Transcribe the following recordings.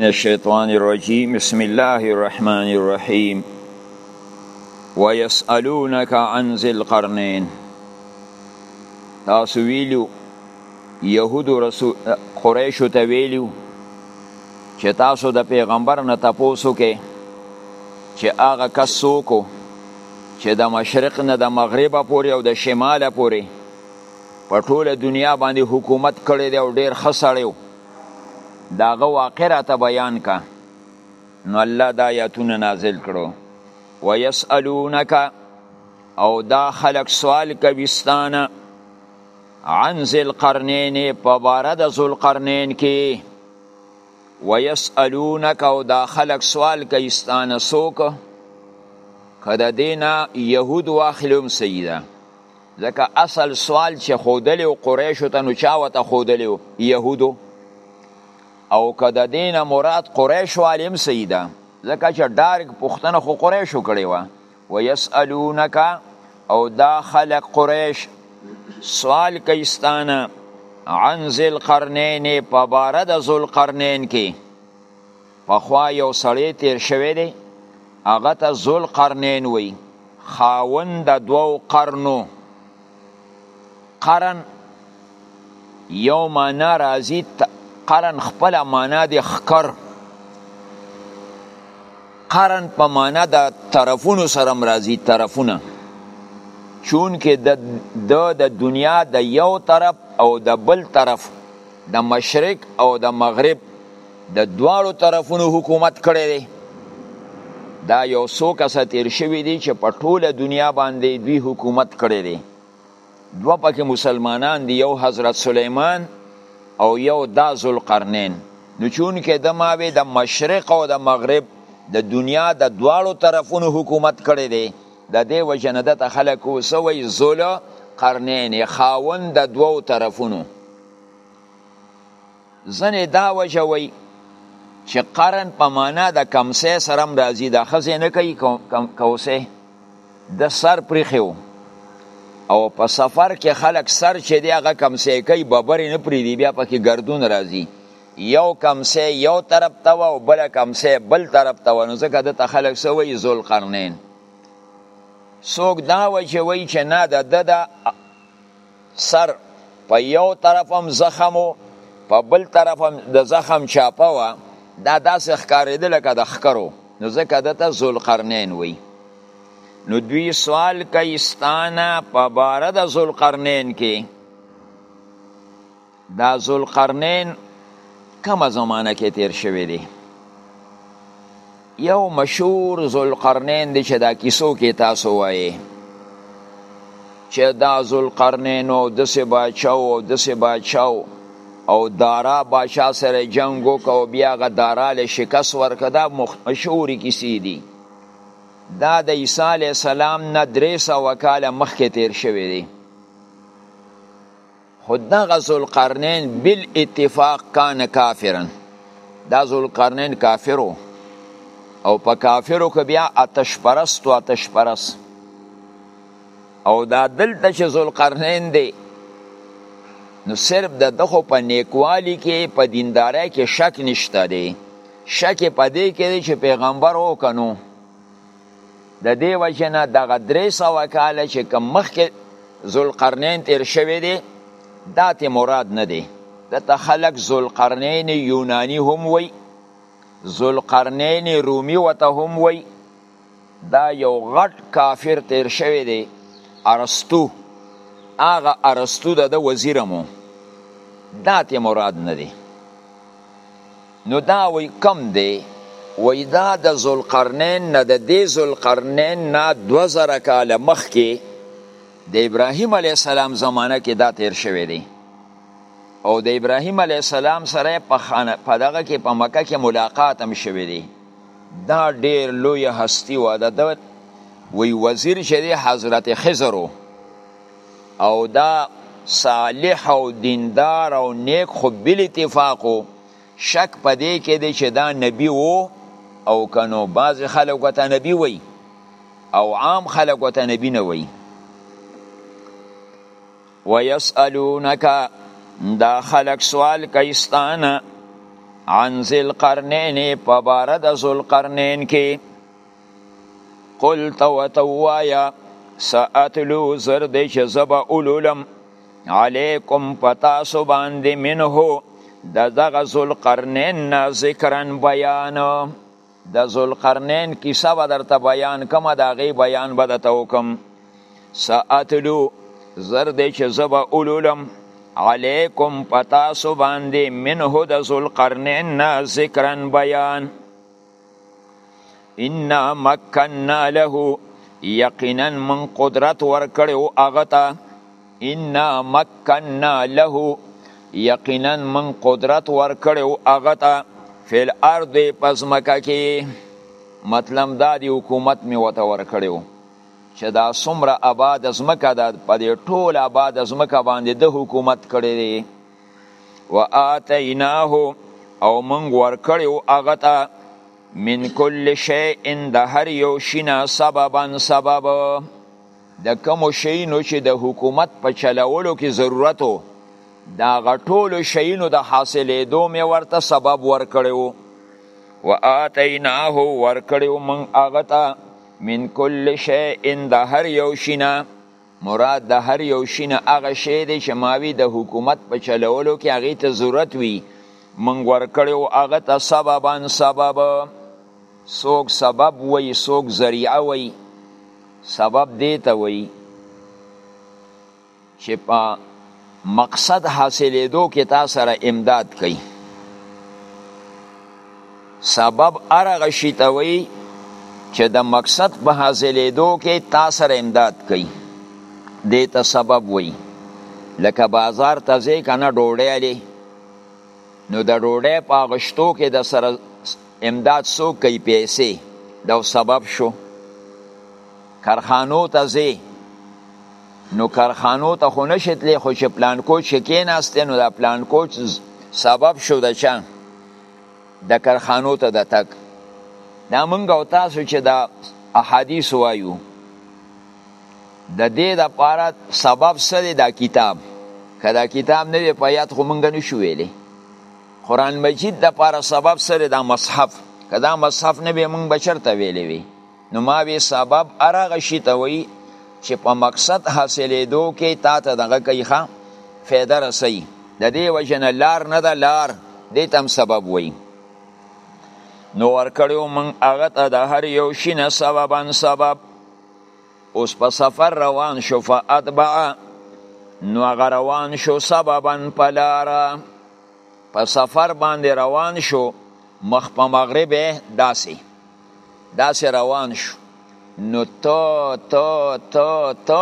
من الشیطان الرجیم بسم الله الرحمن الرحیم ويسألونك عن ذي القرنين تاسو ویلو يهود رسول قریش ته ویلو چې تاسو د پیغمبر نه تاسو کې چې هغه کس څوک چې د مشرق نه د مغرب پورې او د شمال پورې په ټوله دنیا باندې حکومت کړی دی او ډیر خسړیو دا غو واقع راته بیان کا نو الله دا آیاتونه نازل کړو ويسألونک او دا خلق سوال کوي ستانه عن ذل قرنین په بار د ذل قرنین کې ويسألونک او دا خلق سوال کوي ستانه سوک کده دینا يهود واخلم سیدا ځکه اصل سوال چې خودلی او قریشو ته نو چا وته خودلی او یهودو او که د دین مراد قریش والیم سیده ځکه چې ډارک پښتنه خو قریشو کړی و و یسالونک او دا خلق قریش سوال کیستانه عن ذل قرنین په بار د ذل قرنین کې پخوا یو سړی تیر شوی دی هغه ته ذل قرنین وی خاوند د دوو قرنو قرن یو معنا راځي قرن خپل معنا د خکر قرن په معنا د طرفونو سره راځي طرفونه چون کې د د دنیا د یو طرف او د بل طرف د مشرق او د مغرب د دواړو طرفونو حکومت کړی دی دا یو څو کسه تیر شوی دی چې په ټوله دنیا باندې دوی حکومت کړی دی دوه پکې مسلمانان دی یو حضرت سلیمان او یو دا ذوالقرنین نو چون کې د ماوی د مشرق او د مغرب د دنیا د دواړو طرفونو حکومت کړی دی د دې وجنه د خلک وسوي ذل قرنین خاوند د دوو طرفونو ځنې دا وجه وایي چې قرن په معنا د کمسه سره هم راځي دا خزه نه کوي کوسه د سر پرخیو او په سفر کې خلک سر چې دی هغه کمسه کوي ببرې نه پری دی بیا پکې گردون راځي یو کمسه یو طرف ته او بل کمسه بل طرف ته نو ځکه د تخلق سوی ذل قرنین سوک دا وجه وی چې نه د د سر په یو طرف هم زخم و په بل طرف هم د زخم چاپه وه دا داسې ښکارېده لکه د ښکرو نو ځکه ده ته ذوالقرنین وایي نو دوی سوال کوي ستانه په باره د ذوالقرنین کې دا ذوالقرنین کومه زمانه کې تیر شوی دی یو مشهور ذوالقرنین دی چې دا کیسو کې تاسو وایي چې دا ذوالقرنین او دسې باچا او دسې باچا او دارا باچا سره جنګ وکاو بیا غ دارا له شکست ورکړه دا مشهورې کیسې دي دا د عیسی علی السلام نه درې سوه کاله مخکې تیر شوی دی خو دغه ذوالقرنین بالاتفاق کان کافرا دا ذوالقرنین کافر او په کافرو کې بیا آتش پرست او آتش پرست او دا دلته چې ذوالقرنین دی نو صرف د دخو په نیکوالی کې په دیندارۍ کې شک نشته دی شک په دې کې دی چې پیغمبر وکنو د دې وجه نه دغه درې سوه کاله چې کوم مخکې ذوالقرنین تیر شوی دی دا ته مراد نه دی دته خلک ذوالقرنین یونانی هم وی ذوالقرنین رومی وته هم وی دا یو غټ کافر تیر شوی دی ارستو هغه ارستو د وزیرمو دا ته مراد نه دی نو دا وی کم دی وی دا د ذوالقرنین نه د دې ذوالقرنین نه 2000 کال مخکې د ابراهیم علی السلام زمانه کې دا تیر شوی دی او د ابراهیم علی السلام سره په خانه په دغه کې په مکه کې ملاقات هم شوی دی دا ډیر لوی هستی و د وی وزیر چې دی حضرت خضر او دا صالح او دیندار او نیک خو بل اتفاقو شک په دې کې دی چې دا نبی وو او که نو بعضې خلک ورته نبی وایي او عام خلک ورته نبی نه وایي ویسألونک دا خلک سوال کوي ستانه عن ذی القرنین په باره د ذوالقرنین کې قل ته وته وایا ساتلو زر دې چې زبا اولولم علیکم پتا سو باندې منه د دغه ذوالقرنین نه ذکرن بیان د ذوالقرنین کیسه به درته بیان کوم د هغې بیان به درته وکم ساتلو زر دې چې زبا اولولم علیکم پتا سو باندې منه د ذوالقرنین نه ذکرن بیان ان مکننا له یقینا من قدرت ورکړو هغه ته ان مکننا له یقینا من قدرت ورکړو هغه ته فل ارض پزمکه کې مطلب دا دی حکومت می وته ورکړو چې دا څومره آباد ځمکه ده په دې ټوله آباد ځمکه باندې د حکومت کړی دی و آتیناه او مونږ ورکړیو هغه ته من کل شیء د هر یو شینا سببا سبب د کوم شینو چې د حکومت په چلولو کې ضرورت وو دا غټول شینو د حاصلې دو می ورته سبب ورکړیو و آتیناه ورکړیو مونږ هغه ته من کل شیء د هر یو شینا مراد د هر یو شي نه هغه شی دی چې ماوي د حکومت په چلولو کې هغې ته ضرورت وي موږ ورکړی او هغه ته سببا سبب څوک سبب وایي څوک ذریعه وایي سبب دې ته وایي چې په مقصد حاصلیدو کې تا سره امداد کوي سبب ارغه شي ته وي چې د مقصد په حاصلیدو کې تا سره امداد کوي دې ته سبب وي لکه بازار ته ځې که نه ډوډۍ لې نو د ډوډۍ په اغشتو کې د سره امداد څوک کوي پیسې دا سبب شو کارخانو ته ځې نو کارخانو ته خو نشې تللی خو چې پلان کوچ کې کېناستې نو دا پلان کوچ سبب شو د چا د کارخانو ته د تګ دا مونږ او تاسو چې دا احادیث وایو د دې د پاره سبب سره دا کتاب کدا کتاب نه په یاد خو مونږ نه شو ویلې قران مجید د پاره سبب سره دا مصحف کدا مصحف نه به مونږ بشر ته ویلې وی نو ما وی سبب ارغه شي ته وی چې په مقصد حاصلېدو کې تا ته دغه کوي ښه فایده رسي د دې وجه نه لار نه ده لار دې تم سبب وي نو ورکړیو من هغه ته د هر یو شي نه سببا سبب اوس په سفر روان شو فاتبع نو هغه روان شو سببا په لاره په سفر باندې روان شو مخ په مغرب داسې داسې روان شو نو تو تو تو تو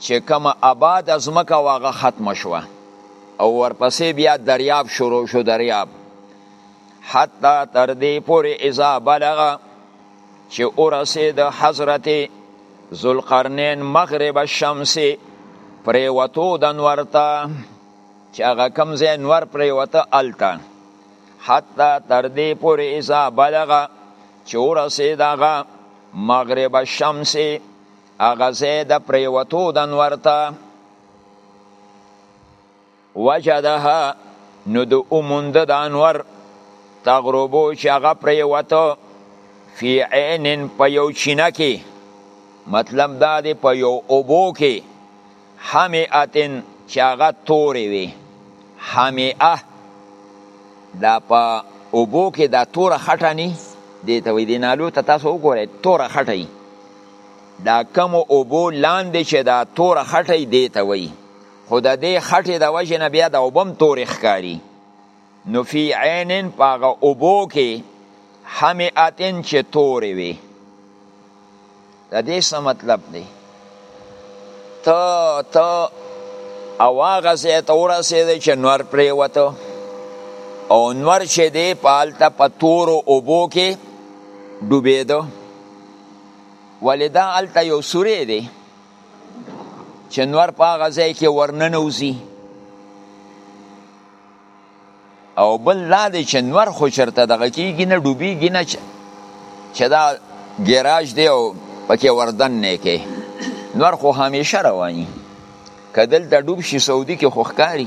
چې کومه آباد ازمکه واغه ختم شوه او ورپسې بیا دریاب شروع شو دریاب حتی تر دې پورې اذا بلغه چې ورسېد حضرت ذوالقرنین مغرب الشمس پریوتو د نور ته چې هغه کم ځای نور پریوته الته حتی تر دې پورې اذا بلغه چې ورسېد هغه مغرب الشمس هغه ځای د پریوتو د انور ته وجدها نو د اوموند د انور تغربو چې هغه پریوته فی عین په یو چینه کې مطلب دا دی په یو اوبو کې حمیعتن چې هغه تورې وي حمیعه دا په اوبو کې دا توره خټه نی دې ته وي دې نالو ته تاسو وګورئ توره خټه یي دا کم اوبو لاندې چې دا توره خټه یي دې ته وي خو د دې خټې د وجې نه بیا د اوبم تورې ښکاري نو فی عین په هغه اوبو کې حمیاتن چې تورې وي د دې څه مطلب دی ته ته او هغه ځای ته ورسېدې چې نور پرېوته او نور چې دی په هلته په تورو اوبو کې ډوبېده ولې دا هلته یو سوری دی چې نور په هغه ځای کې ورننوځي او بل دا دی چې نور خو چرته دغه کیږي نه ډوبیږي نه چې دا ګراج دی او پکې وردن نه کې نور خو همیشه رواني که دلته ډوب شي سعودي کې خو ښکاري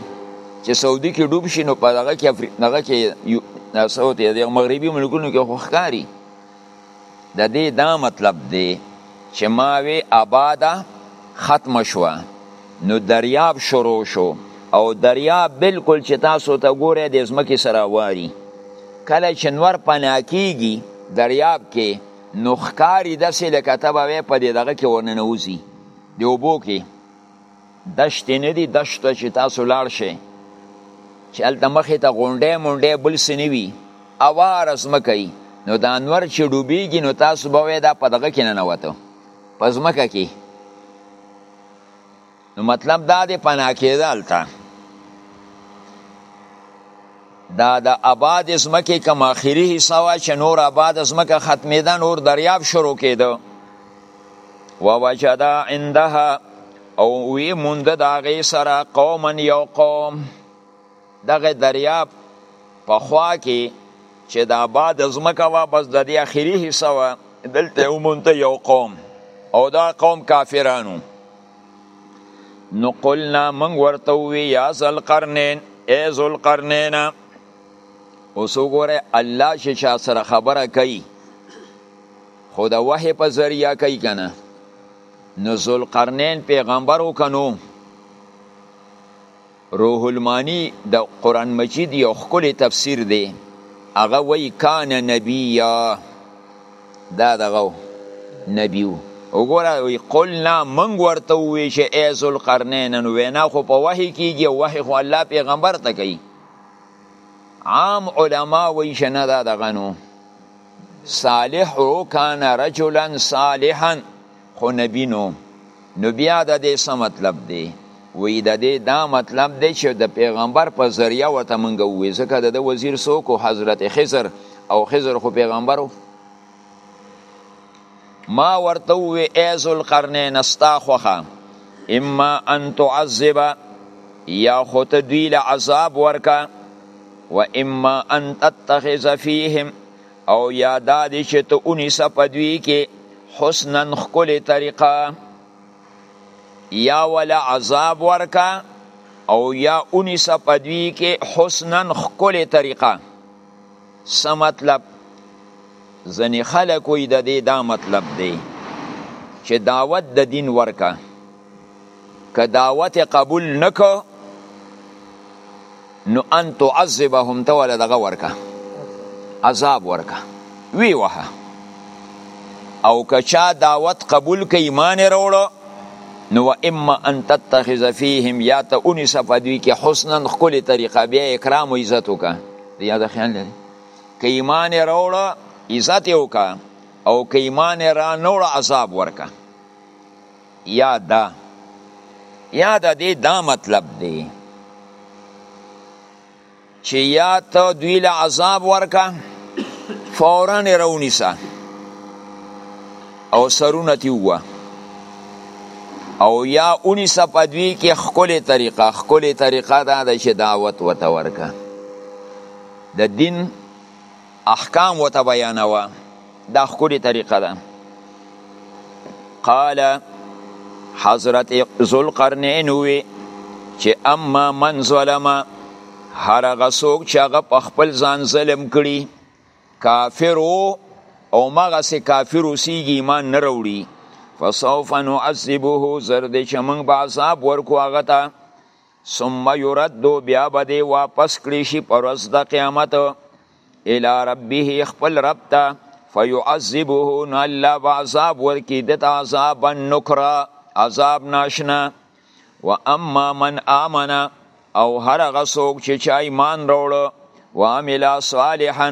چې سعودي کې ډوب شي نو په دغه کې دغه کې سعودي د مغربي ملکونو کې خو ښکاري ددې دا مطلب دی چې ما وی اباده ختم شوه نو دریاب شروع شو او دریاب بالکل چې تاسو ته ګوره د ځمکې سره واري کله چې نور پناه کیږي دریاب کې نو ښکاري داسې لکه ته به په دې دغه کې ورننوځي د اوبو کې دشتې نه دي دشتو ته چې تاسو لاړ شئ چې هلته مخې ته غونډی مونډی بل څه نه وي اواره ځمکه وي نو دا انور چې ډوبېږي نو تاسو به وایئ دا په دغه کې ننوتو په ځمکه کې نو مطلب دا دی پناه کېده هلته دا د آباد ځمکې کوم آخري حصه وه چې نور آباد ځمکه ختمېده نور دریاب شروع کېده ووجدا عندها او وی موند دا غي سره قوما یو قوم دغه دریاب په خوا کې چې دا باد زمکه وا بس د دې اخیری حصہ وا دلته ومونته یو قوم او دا قوم کافرانو نو قلنا من ورته وی یا ذل قرنین ای ذل قرنین اوس وګوره الله چې چا سره خبره کوي خو د وحی په ذریعه کوي کنه نو ذوالقرنین پیغمبر وکنو روح المانی د قران مجید یو خکلی تفسیر دی هغه وی کان نبی یا دا دغه نبیو وګوره وی قلنا منګ ورته وی چې ای ذوالقرنین نو وینا خو په وحی کیږي وحی خو الله پیغمبر ته کوي عام علما وی چې نه دا دغه نو صالح او کان رجلا صالحا خو نبی نو نو بیا د دې څه مطلب دی وی د دې دا مطلب دی چې د پیغمبر په ذریعہ وته مونږ وې ځکه د وزیر سوکو حضرت خضر او خضر خو پیغمبرو ما ورته وی ای ذوالقرنین ستا خوخه اما ان تعذب یا خو ته دوی له عذاب ورکا و اما ان تتخذ فیهم او یا دا دی چې ته اونیسه په دوی کې حسنا خکل طریقه یا ولا عذاب ورکا او یا اونیسه په دوی کې حسنا خکل طریقه څه مطلب ځنې خلک وي د دې دا مطلب دی چې دعوت د دین ورکه که دعوت قبول نکو نو ان تعذبهم ته ولا دغه ورکه عذاب ورکه وی وه او که چا دعوت قبول ک ایمان وروړو نو اما ان تتخذ فیهم یا ته اونیسه په دوی کې حسنا خکلی طریقه بیا اکرام و عزت وکړه دی یاد خیال لري که ایمان یې راوړه عزت یې وکړه او که ایمان یې را نه وړه عذاب ورکړه یا دا یا د دې دا مطلب دی چې یا ته دوی له عذاب ورکړه فورا یې راونیسه او سرونه تی وه او یا اونی سپدوی کې خکل طریقه خکل طریقه دا ده چې دعوت وته ورکا د دین احکام وته بیانوا دا خکل طریقه ده قال حضرت ذوالقرنین وی چې اما من ظلم هر غسوک چې هغه په خپل ځان ظلم کړي کافر او مغه سي کافر اوسیږي ایمان نه وروړي فسوف نعذبه زر دې چې موږ به عذاب ورکو هغه ته ثم يرد بیا به دې واپس کړی شي پر ورځ د قیامت الی ربه خپل رب ته فيعذبه نو الله به عذاب ورکي دته عذابا نکرا عذاب ناشنا و اما من آمن او هر هغه څوک چې چا ایمان راوړ و عمل صالحا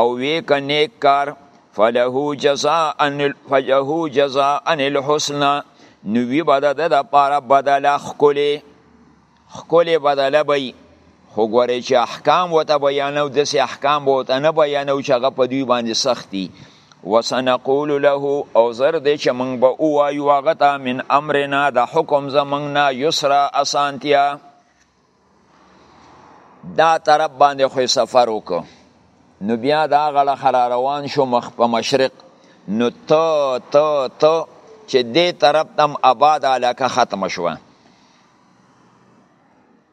او وی ک نیک کار فله جزاء فله جزاء الحسنى نو وی بد د لپاره بدله خکلی خکلی بدله بی خو ګورې چې احکام وته بیانو دسې احکام وته نه بیانو چې هغه په دوی باندې سختی وسنقول له او زر دې چې موږ به وایو هغه ته من امرنا د حکم زمنګ نه یسرا اسانتیا دا طرف باندې خو سفر وکړو نو بیا دا غړه خلا روان شو مخ په مشرق نو ته ته ته چې دې طرف تم آباد علاقه ختم شوه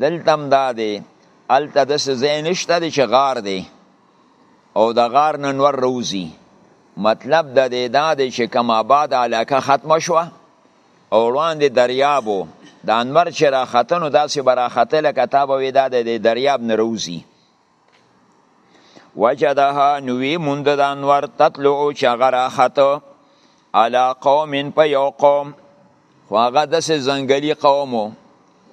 دلته هم دا دی هلته داسې ځای نشته دی چې غار دی او د غار نه نور روزي مطلب د دې دا دی چې کوم آباد علاقه ختمه شوه او وړاندې دریاب و د انور چې راختنو داسې به راخته لکه تا به وې دا د دریاب نه روزي وجدها نوی مند د انور تطلع چې هغه راخته علا قوم په یو قوم خو هغه داسې ځنګلي قوم و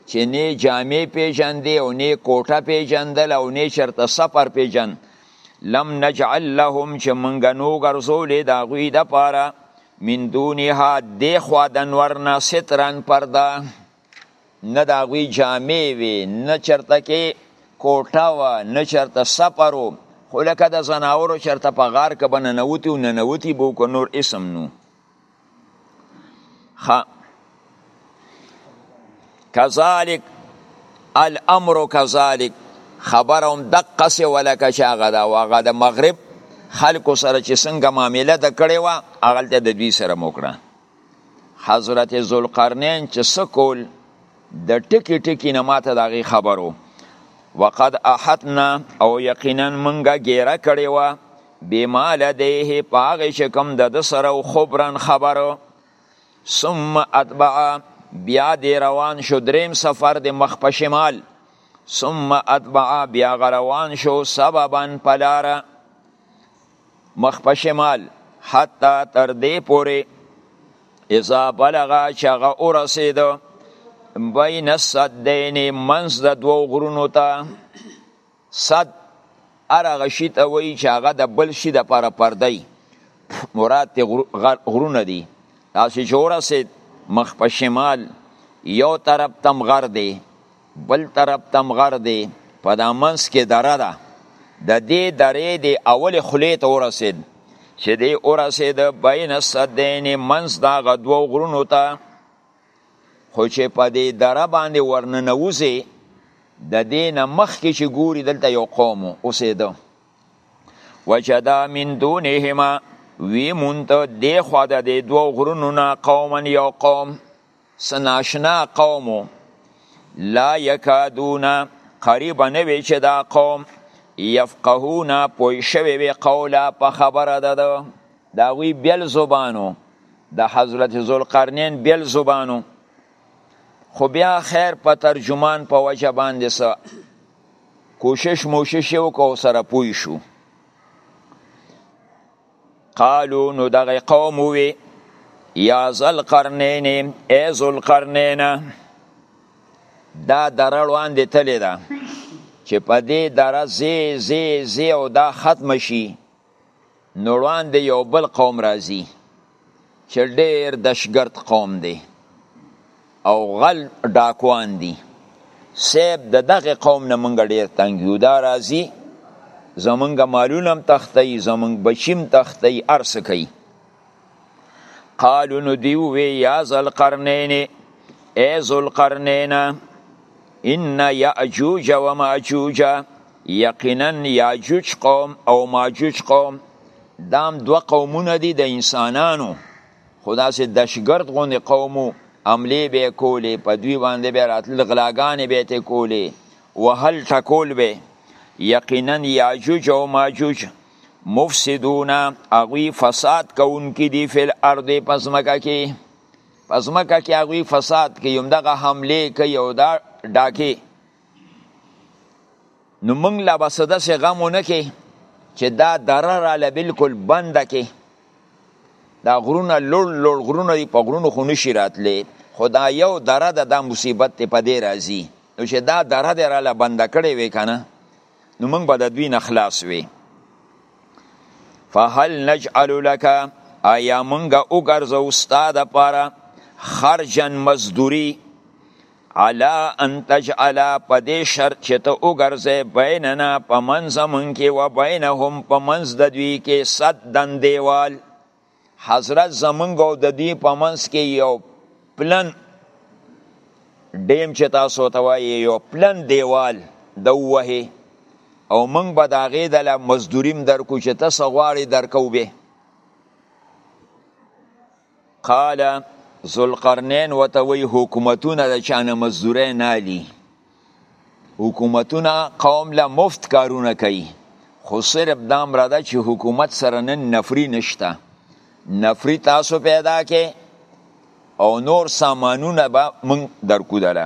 چې نه جامې پیژندې او نه کوټه پیژندل او نه چرته سفر پیژند لم نجعل لهم چې مونږ نو ګرځولې د هغوی دپاره من دونها دې خوا د انور نه سترن پرده نه د هغوی جامې وې نه چرته کې کوټه وه نه چرته سفر و خو لکه د ځناورو چرته په غار کې به ننوتي او ننوتي به که نور اسم نو کذالک الامر کذالک خبر هم دقه سه ولکه چې هغه دا واغه د مغرب خلکو سره چې څنګه معامله د کړې وه هغلته د دوی سره موکړه حضرت ذوالقرنین چې سکول د ټکی ټکی نه ماته دغه خبرو وقد احتنا او یقینا منګه ګیره کړی و بما لدیه پاغه شکم د سره او خبرن خبرو ثم اتبع بیا دی روان شو دریم سفر د مخ په شمال ثم اتبع بیا روان شو سببا پلاره مخ په شمال حتی تر دې پورې اذا بلغا چې هغه ورسېد بین السدین منځ د دوو غرونو ته صد هغه شي ته وایي چې هغه د بل شي دپاره پرده وي مراد ترې غرونه دي داسې چې ورسېد مخ په شمال یو طرف ته هم غر دی بل طرف ته غر دی په دا منس کې دره ده د دې درې د اول خلی ته ورسید چې دی ورسید بین السدین منس دا غدو غرونو ته خو چې په دې دره باندې ورننوځي د دې نه مخکې چې ګوري دلته یو قوم اوسېده وجدا من دونهما وی مونته دی خو د دې دوو غرونو نه قوما یو قوم څه ناشنا قوم لا یکادون قریبا نه وی چې دا قوم یفقهون پوه شوی وی قولا په خبره ده ده دا غوی بیل زبانو د حضرت ذوالقرنین بیل زبانو خو بیا خیر په ترجمان په وجه باندې سه کوشش موشش وکړو سره پوه شو قالو نو دغه قوم وی یا ذل قرنین ای ذل قرنین دا دره وړاندې تللی ده چې په دې دره زی زی زی او دا ختم شي نو وړاندې یو بل قوم راځي چې ډېر دشګرد قوم دی او غل ډاکوان دي سیب د دغه قوم نه مونږ ډیر تنګ یو دا راځي زمونږ مالونم تختی زمونږ بچیم تختی ارس کوي قالو نو دیو وی یا ذل قرنین ای ذل قرنین ان یاجوج و ماجوج یقینا یاجوج قوم او ماجوج قوم دام دو قومونه دي د انسانانو خو داسې دشګرد غوندې قومو عملې به کولې په دوی باندې به راتلل غلاګانې به ته کولې وهل ټکول به یقینا یاجوج او ماجوج مفسدون اغوی فساد کوونکې دي فل ارض پزمکه کې پزمکه کې اغوی فساد کوي هم دغه حمله کوي او دا ډاکې نو موږ لا بس داسې غم ونه کې چې دا دره راله بالکل بنده کې دا غرونه لوړ لوړ غرونه دي په غرونو خو نشي راتلی خو دا یو دره ده دا مصیبت دی په دې راځي نو چې دا دره دې راله بنده کړې وې که نه نو موږ به د دوی نه خلاص وي فهل نجعل لك ایا مونږه وګرځو ستا د پاره خرجن مزدوری علا ان تجعل په دې شرط چې ته وګرځې بیننا په منځ مونږ کې و بینهم په منځ د دوی کې صدن دیوال حضرت زمونږ او د دوی په منځ کې یو پلن ډیم چې تاسو ته وایي یو پلن دیوال د وهي او موږ به د هغې د له مزدوریم درکو چې ته څه غواړې درکو به قال ذوالقرنین وته وی حکومتونه د چانه مزدورې نه لی حکومتونه قوم له مفت کارونه کوي خو صرف دا مراده چې حکومت سره نن نفری نشته نفری تاسو پیدا کې او نور سامانونه به من درکو دله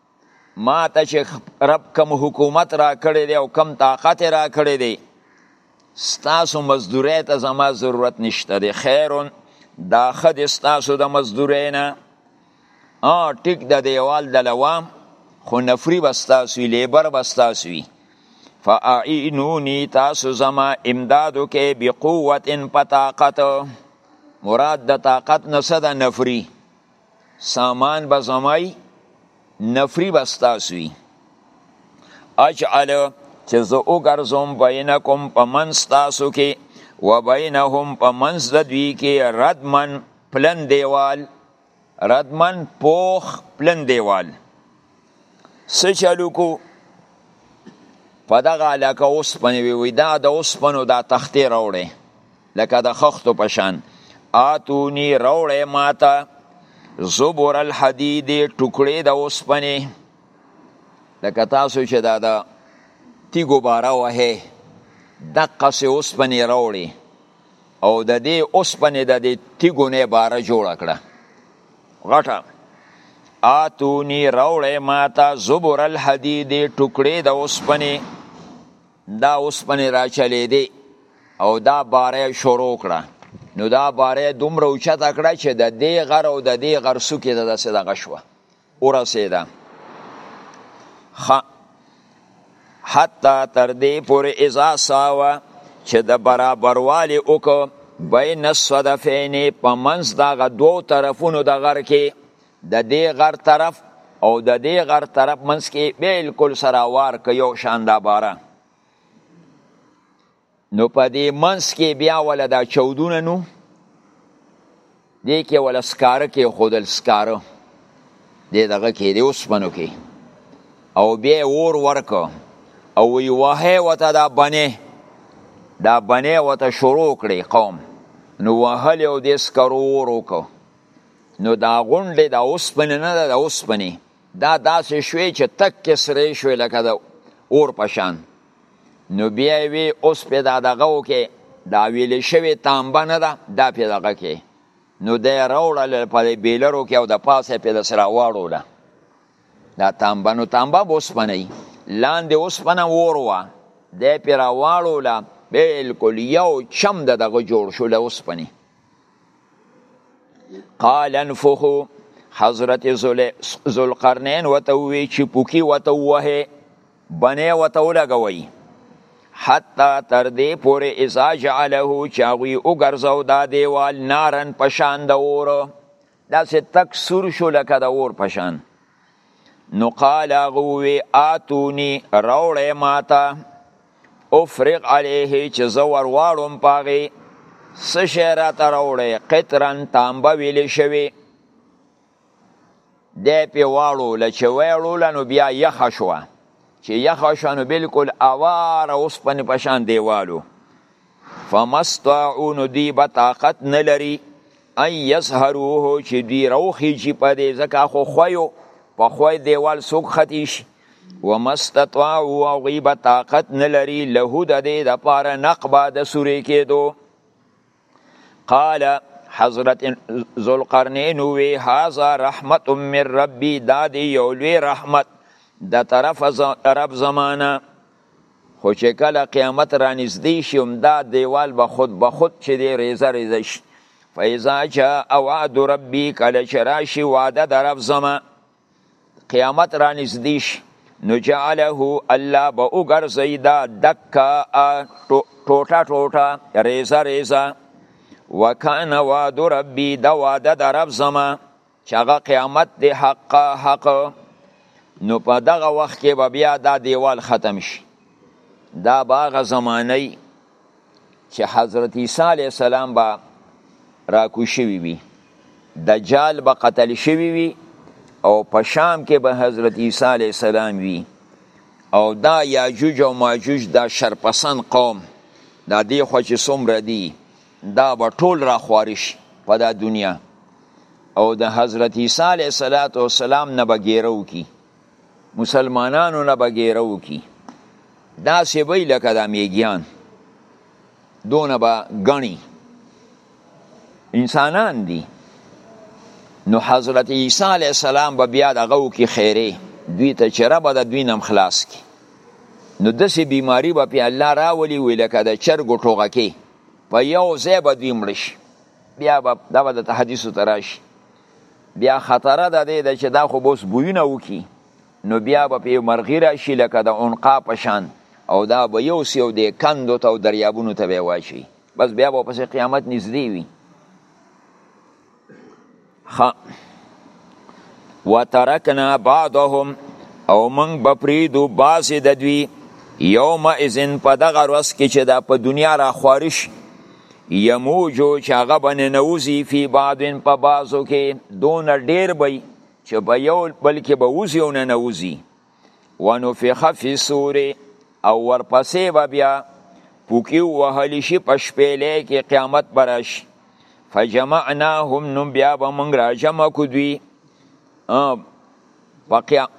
ما ته چې رب کم حکومت را کړی دی او کم طاقت را کړی دی ستاسو مزدورۍ ته زما ضرورت نشته دی خیرون دا ښه دی ستاسو د مزدورۍ نه ټیک د دیوال د لوام خو نفری به ستاسو وي لیبر به ستاسو وي فاعینونی تاسو زما امدادو کې بقوت په طاقت مراد د طاقت نه څه ده نفري سامان به زمای نفری به ستاسو وي اجعل چې زه وګرځوم بینکم په منځ تاسو کې و بینهم په منځ د دوی کې ردمن پلن دیوال ردمن پوخ پلن دیوال څه چلو کو په دغه علاقه اوسپنې وي دا د اوسپنو دا تختې راوړی لکه د خښتو په شان اتونی روړې ماته زبر الحديد ټوکړې د اوسپنې لکه تاسو چې دا د تیګو باره وه دقه سه اوسپنې روړې او د دې اوسپنې د دې تیګو نه باره جوړ کړه غټه اتونی روړې ماته زبر الحديد ټوکړې د اوسپنې دا اوسپنې راچلېدې او دا باره شروع کړه نو دا باره دومره اوچته کړه چې د دې غر او د دې غر څوکې ته داسې دغه شوه ورسېده حتی تر دې پورې اذا ساوه چې د برابروالی وکړو بین الصدفین په منځ دغه دوو طرفونو د غر کې د دې غر طرف او د دې غر طرف منځ کې بالکل سره وار که یو شان دا باره نو په دې منځ کې بیا ولا دا چودونه نو دې کې ولا سکاره کې خودل سکاره دې دغه کې دې اوس منو کې او بیا اور ورک او وی واه وته دا بنه دا بنه وته شروع کړي قوم نو وهل او دې سکرو ورو کو نو دا غونډې دا اوسپنې نه ده دا اوسپنې دا داسې شوې چې تک کې سرې شوې لکه د اور په شان نو بیا وی اوس په دا دغه وکې دا ویلې شوې تانبه نه ده دا په دغه کې نو دی راوړل په بیلرو کې او د پاسه په د سره واړوله دا تانبه نو تانبه به اوسپنه لاندې اوسپنه اور وه دی پې راواړوله بلکل یو چم د دغه جوړ شو له اوسپنې قال انفخو حضرت ذوالقرنین وته وی چې پوکی وته وه بنه وته ولګوي حتی تر دې پورې اذا جعله چاغوی او ګرځاو دا دیوال نارن پشان د اور دا سه تک سور شو لکه د اور پشان نو قال هغه وی آتونی راوړی ماته افرق علیه چې زه ورواړم پاغې څه شی راته راوړی قطرن تانبه ویل شوی دی پې واړوله چې ویړوله نو بیا یخه شوه چې یخه شوه نو بلکل اواره اوسپنې په شان دیوالو فمستطاعو نو دوی به طاقت نه لري ان یظهروه چې دوی راوخیږي په دې ځکه خو خویو په خوی دیوال څوک ختي شي ومستطاعو او هغوی به طاقت نه لري له د دې دپاره نقبه د سورې کېدو قال حضرت ذوالقرنین وی هاذا رحمت من ربی دا دی یو لوی رحمت د طرف رب زمانه خو چې کله قیامت را نږدې شي هم دا دیوال به خود به خود چې دی ریزه ریزه شي فاذا جاء وعد ربي کله چې راشي وعده د رب زما قیامت را نږدې شي نو جعله الله به وګرځوي دا دکه ټوټه ټوټه ریزه ریزه وکان وعد ربي دا وعده د رب زما چې هغه قیامت دی حق حق نو په دغه وخت کې به بیا دا دیوال ختم شي دا باغ زمانه چې حضرت عیسی علی السلام با راکو شوی وي دجال به قتل شوی وي او په شام کې به حضرت عیسی علی السلام وي او دا یاجوج او ماجوج دا شرپسند قوم دا دی خو چې څومره دي دا به ټول را خواري شي په دا دنیا او د حضرت عیسی علیه صلوات و سلام نه بغیرو کی مسلمانانو نه بغیرو کی دا سی وی لکه د میګیان دونه با غنی انسانان دي نو حضرت عیسی علیه السلام به بیا دغه کی خیره دوی ته چر به د دوی نم خلاص کی نو دسی بیماری به په الله راولی وی لکه د چرګ ټوغه کی په یو ځای به دوی مړه شي بیا به دا به د حدیثو ته راشي بیا خطره ده دی چې دا خو بوس بویونه وکي نو بیا به په مرغی راشي لکه د عنقا په شان او دا به یو سیو دی کندو ته او دریابونو ته به واچي بس بیا به پس قیامت نږدې وي ها وترکنا بعضهم او موږ به پریدو بعضې د دوی یوم اذن په دغه ورځ کې چې دا په دنیا را خوارش یموجو چې هغه به ننوځي فی بعضن په بعضو کې دونه ډېر به چې په یو بل کې به وځي او ننوځي ونفخ فی الصور او ورپسې به بیا پوکی وهل شي په شپېلې کې قیامت به راشي فجمعناهم نو بیا به موږ راجمع کړو دوی په قیام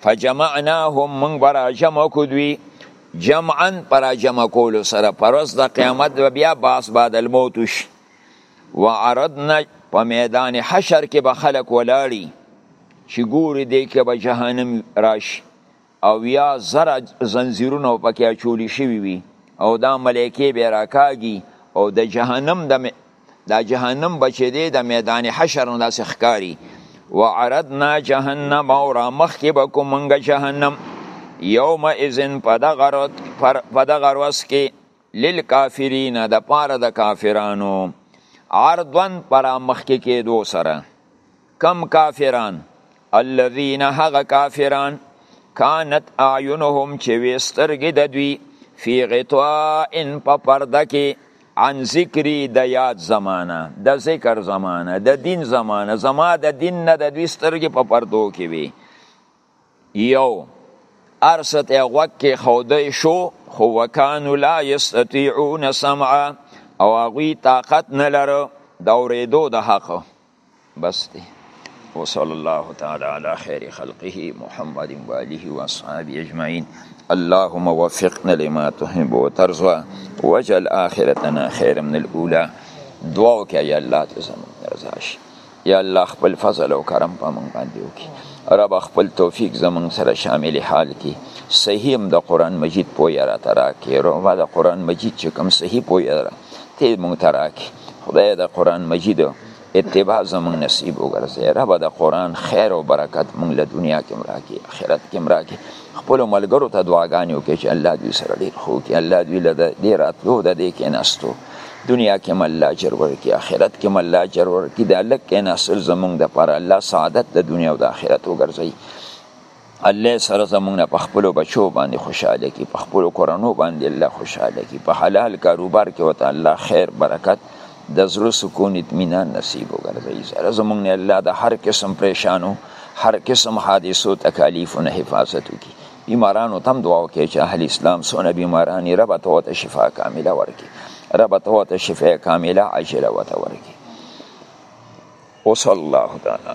فجمعناهم موږ به راجمع کړو دوی جمعا پر جمع کولو سره پر ورځ د قیامت بیا باس بعد الموت شي وعرضنا په میدان حشر کې به خلک ولاړي چې ګوري دی کې به جهنم راشي او یا زره زنجیرونه پکې اچولی شوي وي او دا ملایکې به راکاږي او د جهنم د دا جهنم بچې دی د میدان حشر نه داسې ښکاري وعرضنا جهنم او را مخکې به کوم موږ جهنم یوم اذن په دغه ورځ کې للکافرین د پاره د کافرانو عرضن پر مخکې کېدو سره کم کافران الذين هغه کافران كانت اعينهم چې وسترګې د دوی فی غطاء په پرده کې عن ذکری د یاد زمانه د ذکر زمانه د دین زمانه زما د دین نه د دوی سترګې په پردو کې وي یو ارسه ته غوږ کې خودی شو خو وکانو لا یستطیعون سمع او هغوی طاقت نه لره د اورېدو د حق بس دی وصلی الله تعالی علی خیر خلقه محمد و آله و اصحابه اجمعین اللهم وفقنا لما تحب وترضى واجعل آخرتنا خيرا من الأولى دعاو کې یا الله ته زموږ رضا شي یا الله خپل فضل او کرم په موږ باندې وکړي رب خپل توفیق زموږ سره شامل حال کړي صحیح هم د قرآن مجید پوهه راته راکړي ربه د قرآن مجید چې کوم صحیح پوهه ده ته موږ ته راکړي خدای د قرآن مجید اتباع زموږ نصیب وګرځي ربه د قرآن خیر او برکت موږ له دنیا کې راکړي آخرت کې راکړي خپل ملګرو ته دعاګانې وکړي چې الله دوی سره ډېر ښه وکړي الله دوی له دې راتلو د دې کېناستو دنیا کې مل اجر ورکی آخرت کې مل اجر ورکی دا لکه نسل زمونږ د پر الله سعادت د دنیا او د آخرت وګرځي الله سره زمونږ په خپل بچو باندې خوشاله کی په خپل کورنو باندې الله خوشاله کی په حلال کاروبار کې وته الله خیر برکت د زړه سکون اطمینان نصیب وګرځي سره زمونږ الله د هر قسم پریشانو هر قسم حادثو تکالیفو نه حفاظت وکړي بیمارانو تم دعا وکړي چې اهل اسلام سونه بیماران یې رب ته وته شفا کامله ورکړي رب ته وته شفا کامله عاجله وته ورکړي وصلی الله تعالی